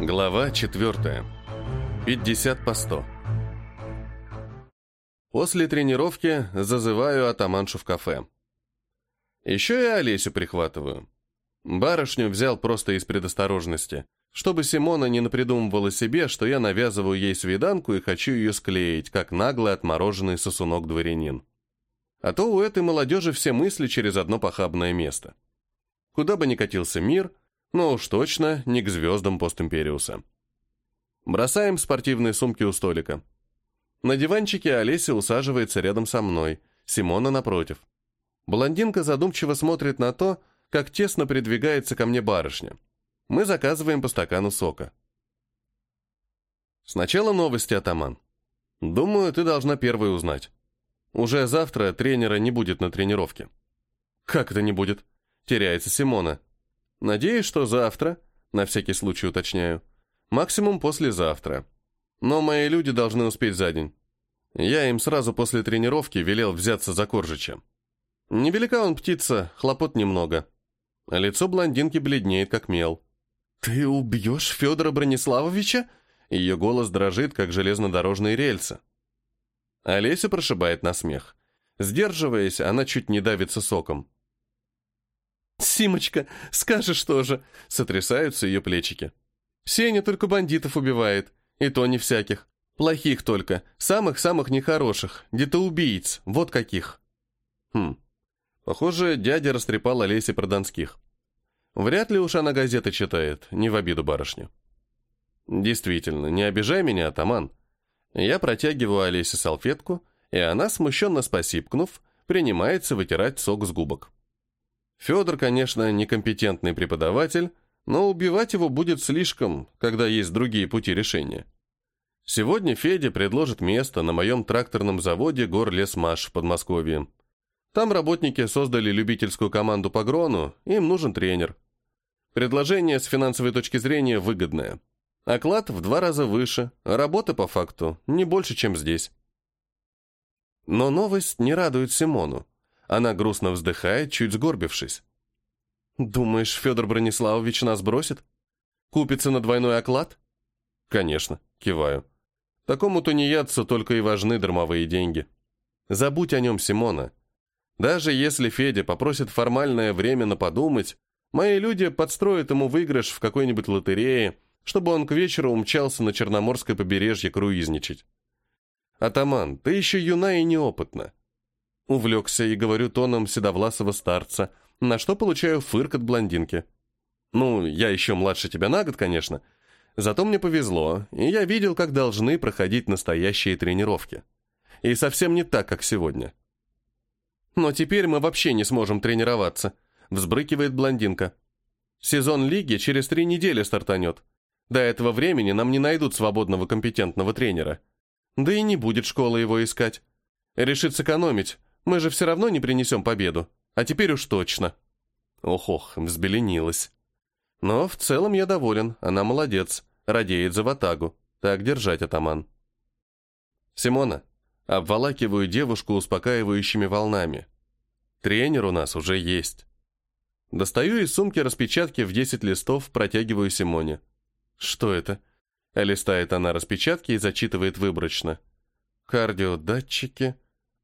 Глава 4. 50 по 100. После тренировки зазываю атаманшу в кафе. Еще и Олесю прихватываю. Барышню взял просто из предосторожности, чтобы Симона не напридумывала себе, что я навязываю ей свиданку и хочу ее склеить, как наглый отмороженный сосунок-дворянин. А то у этой молодежи все мысли через одно похабное место. Куда бы ни катился мир – но уж точно не к звездам постимпериуса. Бросаем спортивные сумки у столика. На диванчике Олеся усаживается рядом со мной, Симона напротив. Блондинка задумчиво смотрит на то, как тесно придвигается ко мне барышня. Мы заказываем по стакану сока. Сначала новости, атаман. Думаю, ты должна первой узнать. Уже завтра тренера не будет на тренировке. Как это не будет? Теряется Симона. Надеюсь, что завтра, на всякий случай уточняю, максимум послезавтра. Но мои люди должны успеть за день. Я им сразу после тренировки велел взяться за Коржича. Невелика он птица, хлопот немного. Лицо блондинки бледнеет, как мел. «Ты убьешь Федора Брониславовича?» Ее голос дрожит, как железнодорожные рельсы. Олеся прошибает на смех. Сдерживаясь, она чуть не давится соком. «Симочка, скажешь тоже!» — сотрясаются ее плечики. «Сеня только бандитов убивает, и то не всяких. Плохих только, самых-самых нехороших, где-то убийц, вот каких». Хм, похоже, дядя растрепал Олесе про Донских. Вряд ли уж она газеты читает, не в обиду барышню. Действительно, не обижай меня, атаман. Я протягиваю Олесе салфетку, и она, смущенно спасибкнув, принимается вытирать сок с губок. Федор, конечно, некомпетентный преподаватель, но убивать его будет слишком, когда есть другие пути решения. Сегодня Федя предложит место на моем тракторном заводе «Горлесмаш» в Подмосковье. Там работники создали любительскую команду по грону, им нужен тренер. Предложение с финансовой точки зрения выгодное. Оклад в два раза выше, а работа по факту не больше, чем здесь. Но новость не радует Симону. Она грустно вздыхает, чуть сгорбившись. «Думаешь, Федор Брониславович нас бросит? Купится на двойной оклад?» «Конечно», — киваю. «Такому тунеядцу только и важны дармовые деньги. Забудь о нем, Симона. Даже если Федя попросит формальное время на подумать, мои люди подстроят ему выигрыш в какой-нибудь лотерее, чтобы он к вечеру умчался на Черноморское побережье круизничать. Атаман, ты еще юна и неопытна. Увлекся и говорю тоном седовласого старца, на что получаю фырк от блондинки. Ну, я еще младше тебя на год, конечно. Зато мне повезло, и я видел, как должны проходить настоящие тренировки. И совсем не так, как сегодня. Но теперь мы вообще не сможем тренироваться, взбрыкивает блондинка. Сезон лиги через три недели стартанет. До этого времени нам не найдут свободного компетентного тренера. Да и не будет школа его искать. Решит сэкономить, мы же все равно не принесем победу. А теперь уж точно. Ох-ох, взбеленилась. Но в целом я доволен, она молодец, радеет за ватагу. Так держать, атаман. Симона, обволакиваю девушку успокаивающими волнами. Тренер у нас уже есть. Достаю из сумки распечатки в 10 листов, протягиваю Симоне. Что это? Листает она распечатки и зачитывает выборочно. Кардиодатчики,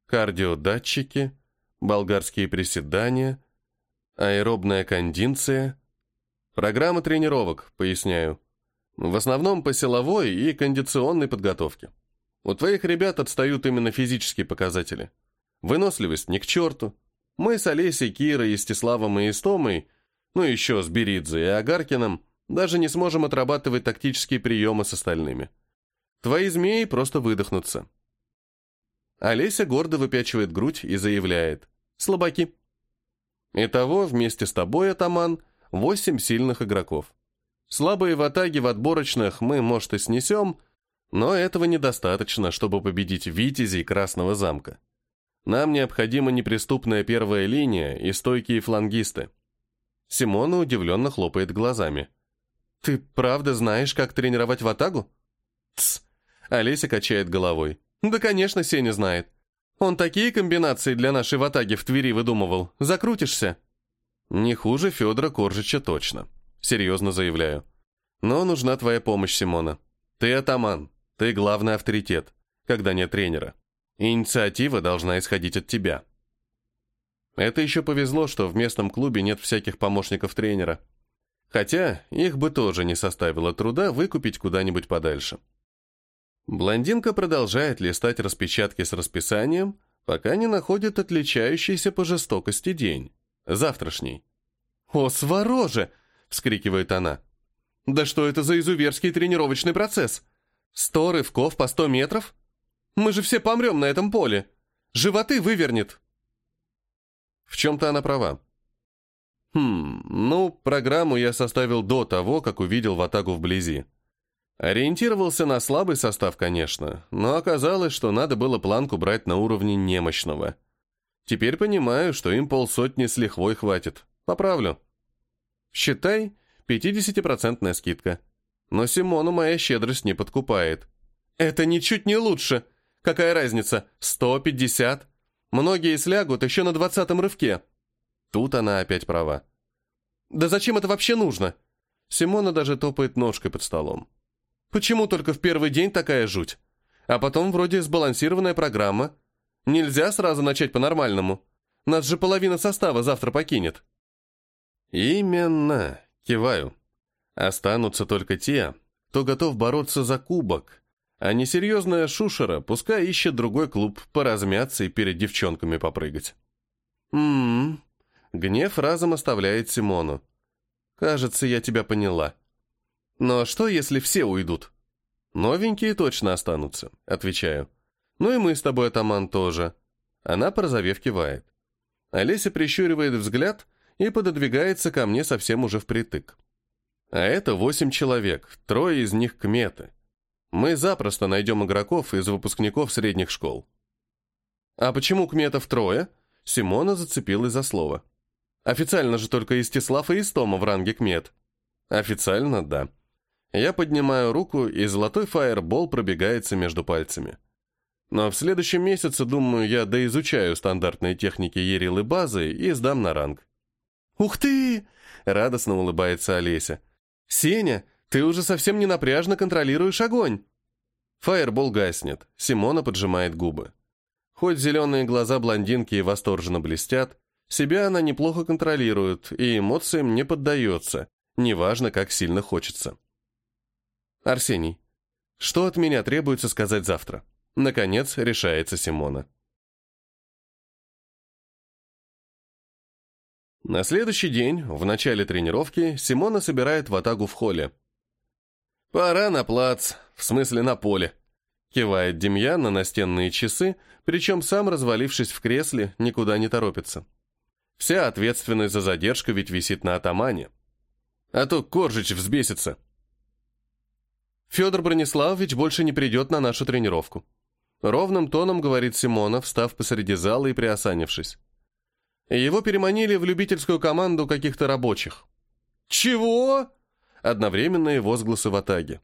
кардиодатчики, болгарские приседания, аэробная кондиция. Программа тренировок, поясняю. В основном по силовой и кондиционной подготовке. У твоих ребят отстают именно физические показатели. Выносливость ни к черту. Мы с Олесей, Кирой, Истиславом и Истомой, ну еще с Беридзе и Агаркиным, даже не сможем отрабатывать тактические приемы с остальными. Твои змеи просто выдохнутся. Олеся гордо выпячивает грудь и заявляет «Слабаки». Итого, вместе с тобой, атаман, восемь сильных игроков. Слабые в атаге в отборочных мы, может, и снесем, но этого недостаточно, чтобы победить Витязей Красного замка. Нам необходима неприступная первая линия и стойкие флангисты. Симона удивленно хлопает глазами. «Ты правда знаешь, как тренировать в атагу?» «Тсс!» Олеся качает головой. Да, конечно, Сеня знает. Он такие комбинации для нашей ватаги в Твери выдумывал. Закрутишься. Не хуже Федора Коржича точно. Серьезно заявляю. Но нужна твоя помощь, Симона. Ты атаман, ты главный авторитет, когда нет тренера. Инициатива должна исходить от тебя. Это еще повезло, что в местном клубе нет всяких помощников тренера. Хотя их бы тоже не составило труда выкупить куда-нибудь подальше. Блондинка продолжает листать распечатки с расписанием, пока не находит отличающийся по жестокости день. Завтрашний. «О, свороже!» — вскрикивает она. «Да что это за изуверский тренировочный процесс? Сто рывков по сто метров? Мы же все помрем на этом поле. Животы вывернет!» В чем-то она права. Хм, ну, программу я составил до того, как увидел Ватагу вблизи. Ориентировался на слабый состав, конечно, но оказалось, что надо было планку брать на уровне немощного. Теперь понимаю, что им полсотни с лихвой хватит. Поправлю. Считай, 50% скидка. Но Симону моя щедрость не подкупает. Это ничуть не лучше. Какая разница, 150? Многие слягут еще на двадцатом рывке. Тут она опять права. Да зачем это вообще нужно? Симона даже топает ножкой под столом. Почему только в первый день такая жуть? А потом вроде сбалансированная программа. Нельзя сразу начать по-нормальному. Нас же половина состава завтра покинет. Именно, киваю. Останутся только те, кто готов бороться за кубок, а несерьезная шушера пускай ищет другой клуб поразмяться и перед девчонками попрыгать. Ммм. Гнев разом оставляет Симону. Кажется, я тебя поняла. Но что, если все уйдут? Новенькие точно останутся, отвечаю. Ну и мы с тобой, атаман, тоже. Она, порозовев, кивает. Олеся прищуривает взгляд и пододвигается ко мне совсем уже впритык. А это восемь человек, трое из них кметы. Мы запросто найдем игроков из выпускников средних школ. А почему кметов трое? Симона зацепилась за слово. Официально же только Истислав и Истома в ранге кмет. Официально, да. Я поднимаю руку, и золотой фаербол пробегается между пальцами. Но в следующем месяце, думаю, я доизучаю стандартные техники Ерилы базы и сдам на ранг. «Ух ты!» — радостно улыбается Олеся. «Сеня, ты уже совсем не напряжно контролируешь огонь. Фаербол гаснет. Симона поджимает губы. Хоть зеленые глаза блондинки и восторженно блестят, себя она неплохо контролирует и эмоциям не поддается, неважно, как сильно хочется. Арсений, что от меня требуется сказать завтра? Наконец решается Симона. На следующий день, в начале тренировки, Симона собирает ватагу в холле. «Пора на плац, в смысле на поле», — кивает Демьян на настенные часы, причем сам, развалившись в кресле, никуда не торопится. Вся ответственность за задержку ведь висит на атамане. А то Коржич взбесится. Федор Брониславович больше не придет на нашу тренировку. Ровным тоном говорит Симонов, встав посреди зала и приосанившись. Его переманили в любительскую команду каких-то рабочих. «Чего?» Одновременные возгласы в атаге.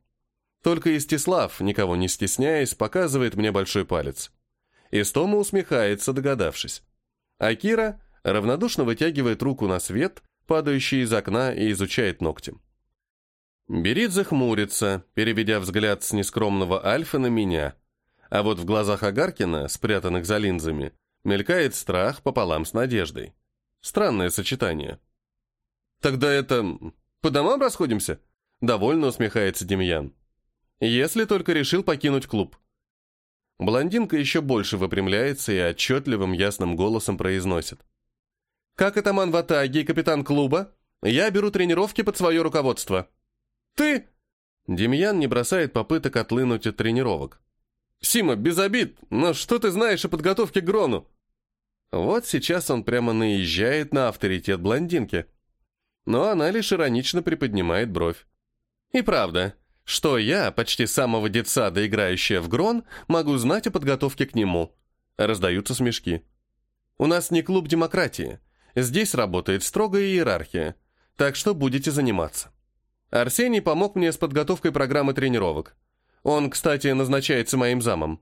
Только Истислав, никого не стесняясь, показывает мне большой палец. Истома усмехается, догадавшись. А Кира равнодушно вытягивает руку на свет, падающий из окна, и изучает ногтем. Беридзе хмурится, переведя взгляд с нескромного Альфа на меня. А вот в глазах Агаркина, спрятанных за линзами, мелькает страх пополам с надеждой. Странное сочетание. «Тогда это... «По домам расходимся?» — довольно усмехается Демьян. «Если только решил покинуть клуб». Блондинка еще больше выпрямляется и отчетливым ясным голосом произносит. «Как атаман в Атаге и капитан клуба, я беру тренировки под свое руководство». «Ты?» Демьян не бросает попыток отлынуть от тренировок. «Сима, без обид, но что ты знаешь о подготовке к Грону?» Вот сейчас он прямо наезжает на авторитет блондинки но она лишь иронично приподнимает бровь. И правда, что я, почти самого детсада, играющая в Грон, могу знать о подготовке к нему? Раздаются смешки. У нас не клуб демократии. Здесь работает строгая иерархия. Так что будете заниматься. Арсений помог мне с подготовкой программы тренировок. Он, кстати, назначается моим замом.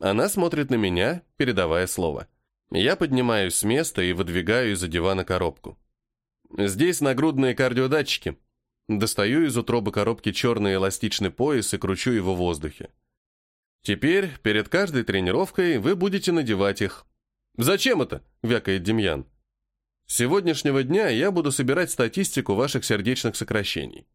Она смотрит на меня, передавая слово. Я поднимаюсь с места и выдвигаю из-за дивана коробку. Здесь нагрудные кардиодатчики. Достаю из утробы коробки черный эластичный пояс и кручу его в воздухе. Теперь, перед каждой тренировкой, вы будете надевать их. «Зачем это?» – вякает Демьян. С сегодняшнего дня я буду собирать статистику ваших сердечных сокращений.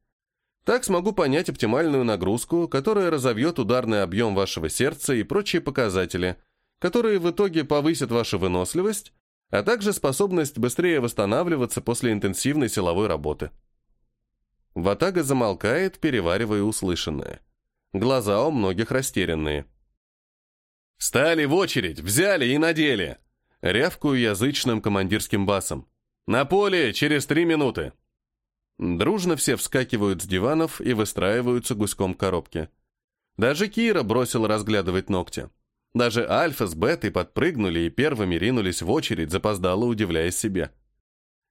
Так смогу понять оптимальную нагрузку, которая разовьет ударный объем вашего сердца и прочие показатели, которые в итоге повысят вашу выносливость, а также способность быстрее восстанавливаться после интенсивной силовой работы. Ватага замолкает, переваривая услышанное. Глаза у многих растерянные. «Стали в очередь, взяли и надели!» Рявкую язычным командирским басом. «На поле через три минуты!» Дружно все вскакивают с диванов и выстраиваются гуськом к коробке. Даже Кира бросила разглядывать ногти. Даже Альфа с Бетой подпрыгнули и первыми ринулись в очередь, запоздало удивляясь себе.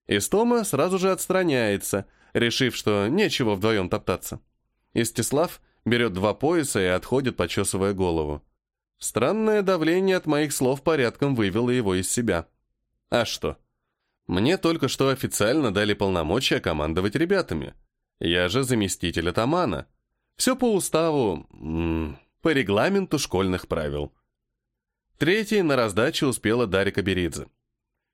Истома сразу же отстраняется, решив, что нечего вдвоем топтаться. Истислав берет два пояса и отходит, почесывая голову. Странное давление от моих слов порядком вывело его из себя. А что? Мне только что официально дали полномочия командовать ребятами. Я же заместитель атамана. Все по уставу, по регламенту школьных правил. Третий на раздаче успела Дарика Беридзе.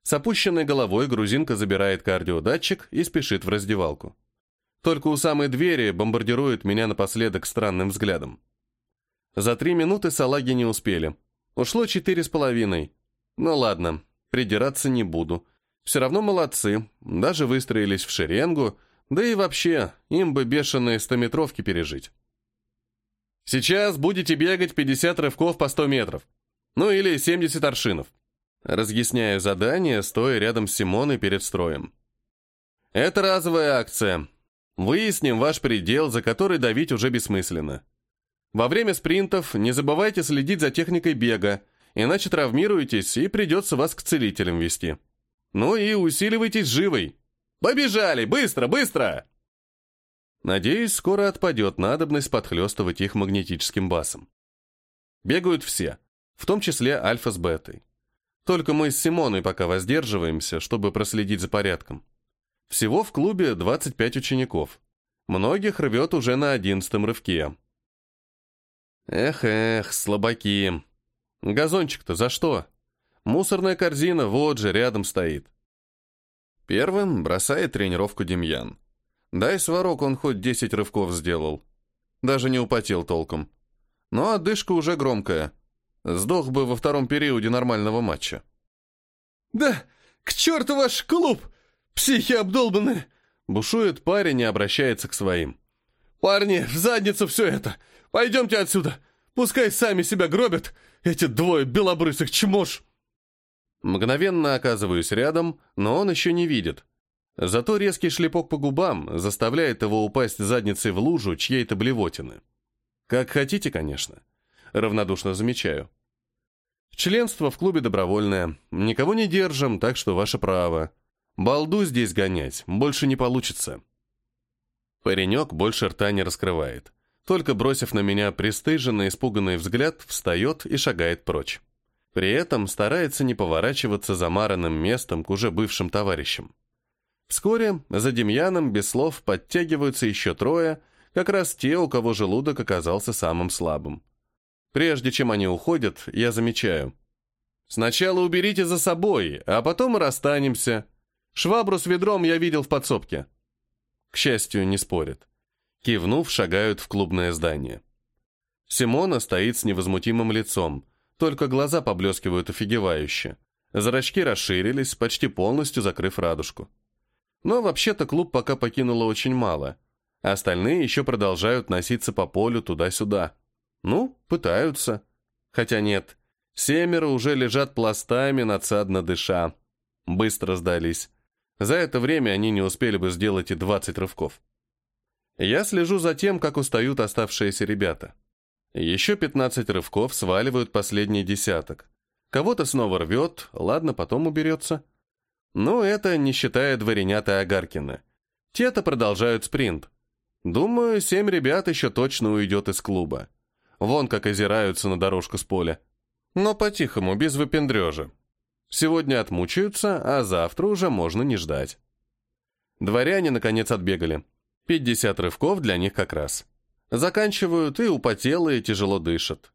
С опущенной головой грузинка забирает кардиодатчик и спешит в раздевалку. Только у самой двери бомбардирует меня напоследок странным взглядом. За три минуты салаги не успели. Ушло четыре с половиной. Ну ладно, придираться не буду. Все равно молодцы, даже выстроились в шеренгу, да и вообще, им бы бешеные стометровки пережить. Сейчас будете бегать 50 рывков по 100 метров. Ну или 70 аршинов. Разъясняю задание, стоя рядом с Симоной перед строем. Это разовая акция. Выясним ваш предел, за который давить уже бессмысленно. Во время спринтов не забывайте следить за техникой бега, иначе травмируетесь и придется вас к целителям вести. Ну и усиливайтесь живой. Побежали! Быстро, быстро! Надеюсь, скоро отпадет надобность подхлестывать их магнетическим басом. Бегают все, в том числе Альфа с Бетой. Только мы с Симоной пока воздерживаемся, чтобы проследить за порядком. Всего в клубе 25 учеников. Многих рвет уже на одиннадцатом рывке. Эх-эх, слабаки. Газончик-то за что? Мусорная корзина вот же рядом стоит. Первым бросает тренировку Демьян. Дай сварок, он хоть десять рывков сделал. Даже не употел толком. Но отдышка уже громкая. Сдох бы во втором периоде нормального матча. «Да, к черту ваш клуб! Психи обдолбанные!» Бушует парень и обращается к своим. «Парни, в задницу все это! Пойдемте отсюда! Пускай сами себя гробят, эти двое белобрысых чмош!» Мгновенно оказываюсь рядом, но он еще не видит. Зато резкий шлепок по губам заставляет его упасть задницей в лужу чьей-то блевотины. Как хотите, конечно. Равнодушно замечаю. Членство в клубе добровольное. Никого не держим, так что ваше право. Балду здесь гонять больше не получится. Паренек больше рта не раскрывает. Только бросив на меня пристыженный, испуганный взгляд, встает и шагает прочь. При этом старается не поворачиваться замаранным местом к уже бывшим товарищам. Вскоре за Демьяном без слов подтягиваются еще трое, как раз те, у кого желудок оказался самым слабым. Прежде чем они уходят, я замечаю. «Сначала уберите за собой, а потом расстанемся. Швабру с ведром я видел в подсобке». К счастью, не спорят. Кивнув, шагают в клубное здание. Симона стоит с невозмутимым лицом, только глаза поблескивают офигевающе. Зрачки расширились, почти полностью закрыв радужку. Но вообще-то клуб пока покинуло очень мало. Остальные еще продолжают носиться по полю туда-сюда. Ну, пытаются. Хотя нет, семеро уже лежат пластами, надсадно дыша. Быстро сдались. За это время они не успели бы сделать и 20 рывков. Я слежу за тем, как устают оставшиеся ребята. Еще 15 рывков сваливают последний десяток. Кого-то снова рвет, ладно, потом уберется. Но это не считая дворянята Агаркина. Те-то продолжают спринт. Думаю, семь ребят еще точно уйдет из клуба. Вон как озираются на дорожку с поля. Но по-тихому, без выпендрежа. Сегодня отмучаются, а завтра уже можно не ждать. Дворяне, наконец, отбегали. 50 рывков для них как раз. Заканчивают и употелые тяжело дышат.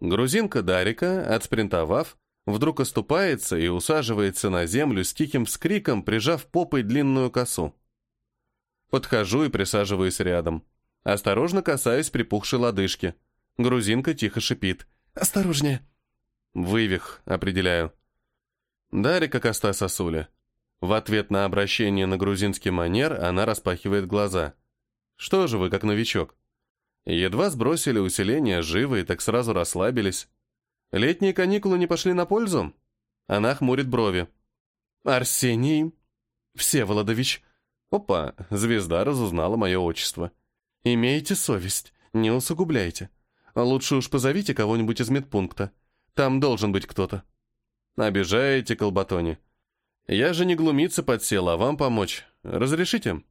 Грузинка Дарика, отспринтовав, вдруг оступается и усаживается на землю с тихим вскриком, прижав попой длинную косу. Подхожу и присаживаюсь рядом. Осторожно касаюсь припухшей лодыжки. Грузинка тихо шипит. «Осторожнее!» Вывих, определяю. Дарика коста сосуля. В ответ на обращение на грузинский манер она распахивает глаза. «Что же вы, как новичок?» Едва сбросили усиление живы так сразу расслабились. Летние каникулы не пошли на пользу? Она хмурит брови. «Арсений Всеволодович». Опа, звезда разузнала мое отчество. «Имейте совесть, не усугубляйте. Лучше уж позовите кого-нибудь из медпункта. Там должен быть кто-то». «Обижаете, колбатони. Я же не глумиться подсел, а вам помочь. Разрешите?»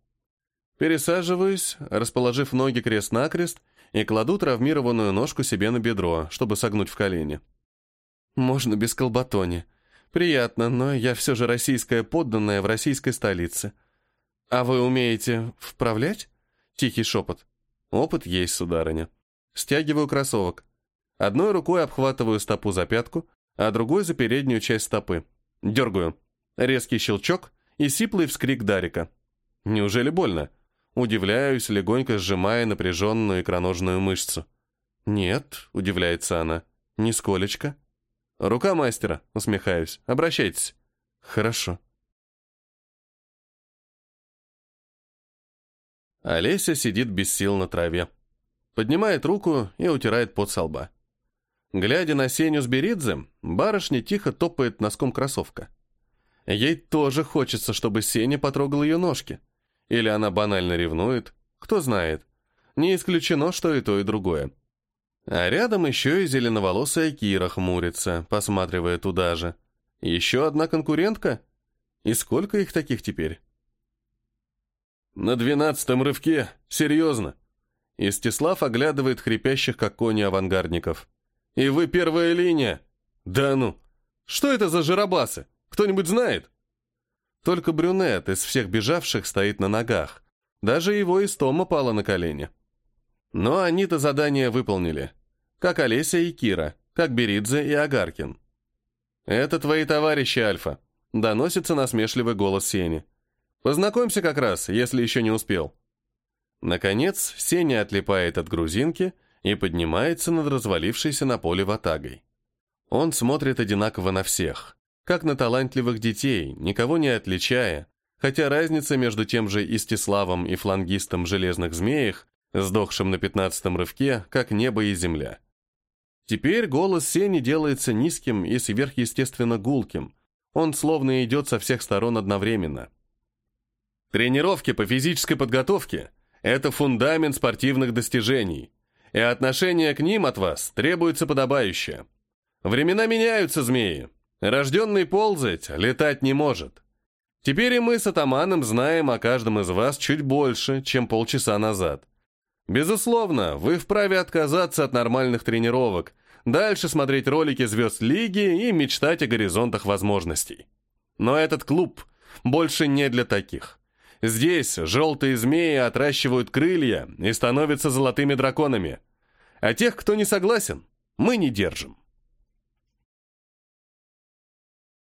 Пересаживаюсь, расположив ноги крест-накрест, и кладу травмированную ножку себе на бедро, чтобы согнуть в колени. Можно без колбатони. Приятно, но я все же российская подданная в российской столице. А вы умеете вправлять? Тихий шепот. Опыт есть, сударыня. Стягиваю кроссовок. Одной рукой обхватываю стопу за пятку, а другой за переднюю часть стопы. Дергаю. Резкий щелчок и сиплый вскрик Дарика. Неужели больно? Удивляюсь, легонько сжимая напряженную икроножную мышцу. «Нет», — удивляется она, — «нисколечко». «Рука мастера», — усмехаюсь. «Обращайтесь». «Хорошо». Олеся сидит без сил на траве. Поднимает руку и утирает пот со лба. Глядя на Сеню с Беридзе, барышня тихо топает носком кроссовка. Ей тоже хочется, чтобы Сеня потрогал ее ножки. Или она банально ревнует, кто знает. Не исключено, что и то, и другое. А рядом еще и зеленоволосая Кира хмурится, посматривая туда же. Еще одна конкурентка? И сколько их таких теперь? На двенадцатом рывке, серьезно. Истислав оглядывает хрипящих, как кони авангардников. И вы первая линия? Да ну! Что это за жиробасы? Кто-нибудь знает? Только брюнет из всех бежавших стоит на ногах. Даже его истома пала на колени. Но они-то задание выполнили. Как Олеся и Кира, как Беридзе и Агаркин. «Это твои товарищи, Альфа», — доносится насмешливый голос Сени. «Познакомься как раз, если еще не успел». Наконец, Сеня отлипает от грузинки и поднимается над развалившейся на поле ватагой. Он смотрит одинаково на всех, как на талантливых детей, никого не отличая, хотя разница между тем же Истиславом и флангистом Железных Змеях, сдохшим на пятнадцатом рывке, как небо и земля. Теперь голос Сени делается низким и сверхъестественно гулким, он словно идет со всех сторон одновременно. Тренировки по физической подготовке – это фундамент спортивных достижений, и отношение к ним от вас требуется подобающее. Времена меняются, змеи, Рожденный ползать, летать не может. Теперь и мы с атаманом знаем о каждом из вас чуть больше, чем полчаса назад. Безусловно, вы вправе отказаться от нормальных тренировок, дальше смотреть ролики звезд Лиги и мечтать о горизонтах возможностей. Но этот клуб больше не для таких. Здесь желтые змеи отращивают крылья и становятся золотыми драконами. А тех, кто не согласен, мы не держим.